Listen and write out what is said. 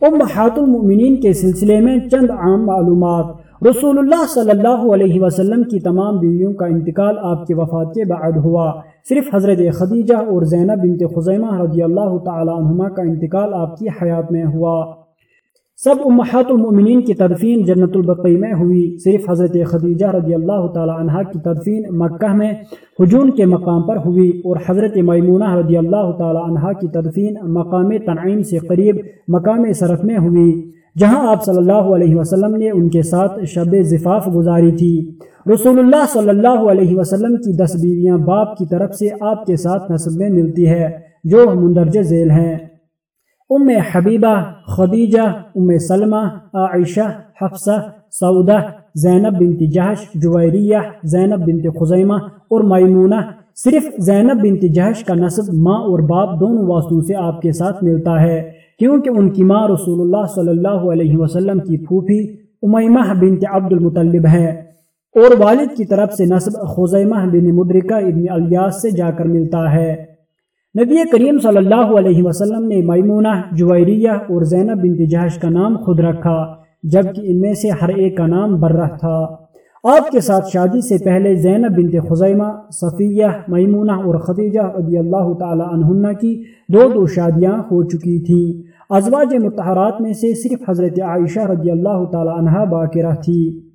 امہات المؤمنین کے سلسلے میں چند عام معلومات۔ رسول اللہ صلی اللہ علیہ وسلم کی تمام بیویوں کا انتقال آپ کی وفات کے بعد ہوا۔ صرف حضرت خدیجہ اور زینب بنت خزیمہ رضی اللہ تعالی عنہما کا انتقال آپ کی حیات میں ہوا۔ سب امہات المؤمنین کی تدفین جنت البقی میں ہوئی۔ صرف حضرت خدیجہ رضی اللہ تعالی عنہ کی تدفین مکہ میں حجون کے مقام پر ہوئی اور حضرت میمونہ رضی اللہ تعالی عنہ کی تدفین مقام تنعیم سے قریب مقام صرف میں ہوئی، جہاں آپ صلی اللہ علیہ وسلم نے ان کے ساتھ شب زفاف گزاری تھی۔ رسول اللہ صلی اللہ علیہ وسلم کی دس بیویاں باپ کی طرف سے آپ کے ساتھ نصب میں ملتی ہے، جو مندرج ذیل ہیں۔ ام حبیبہ خدیجہ ام سلمہ عائشہ حفصہ سعودہ زینب بنت جہش جویریہ زینب بنت خزیمہ اور میمونہ صرف زینب بنت جہش کا نصب ماں اور باپ دونوں واسطوں سے آپ کے ساتھ ملتا ہے، کیونکہ ان کی ماں رسول اللہ صلی اللہ علیہ وسلم کی پھوپھی امیمہ بنت عبد المطلب ہے۔ اور والد کی طرف سے نصب خزیمہ بن مدرکہ ابن الیاس سے جا کر ملتا ہے۔ نبی کریم صلی اللہ علیہ وسلم نے میمونہ، جویریہ اور زینب بنت جہش کا نام خود رکھا، جبکہ ان میں سے ہر ایک کا نام برہ تھا۔ آپ کے ساتھ شادی سے پہلے زینب بنت خزیمہ، صفیہ، میمونہ اور خدیجہ رضی اللہ تعالی عنہنہ کی دو دو شادیاں ہو چکی تھیں۔ ازواج متحرات میں سے صرف حضرت عائشہ رضی اللہ تعالی عنہ باقرہ تھی۔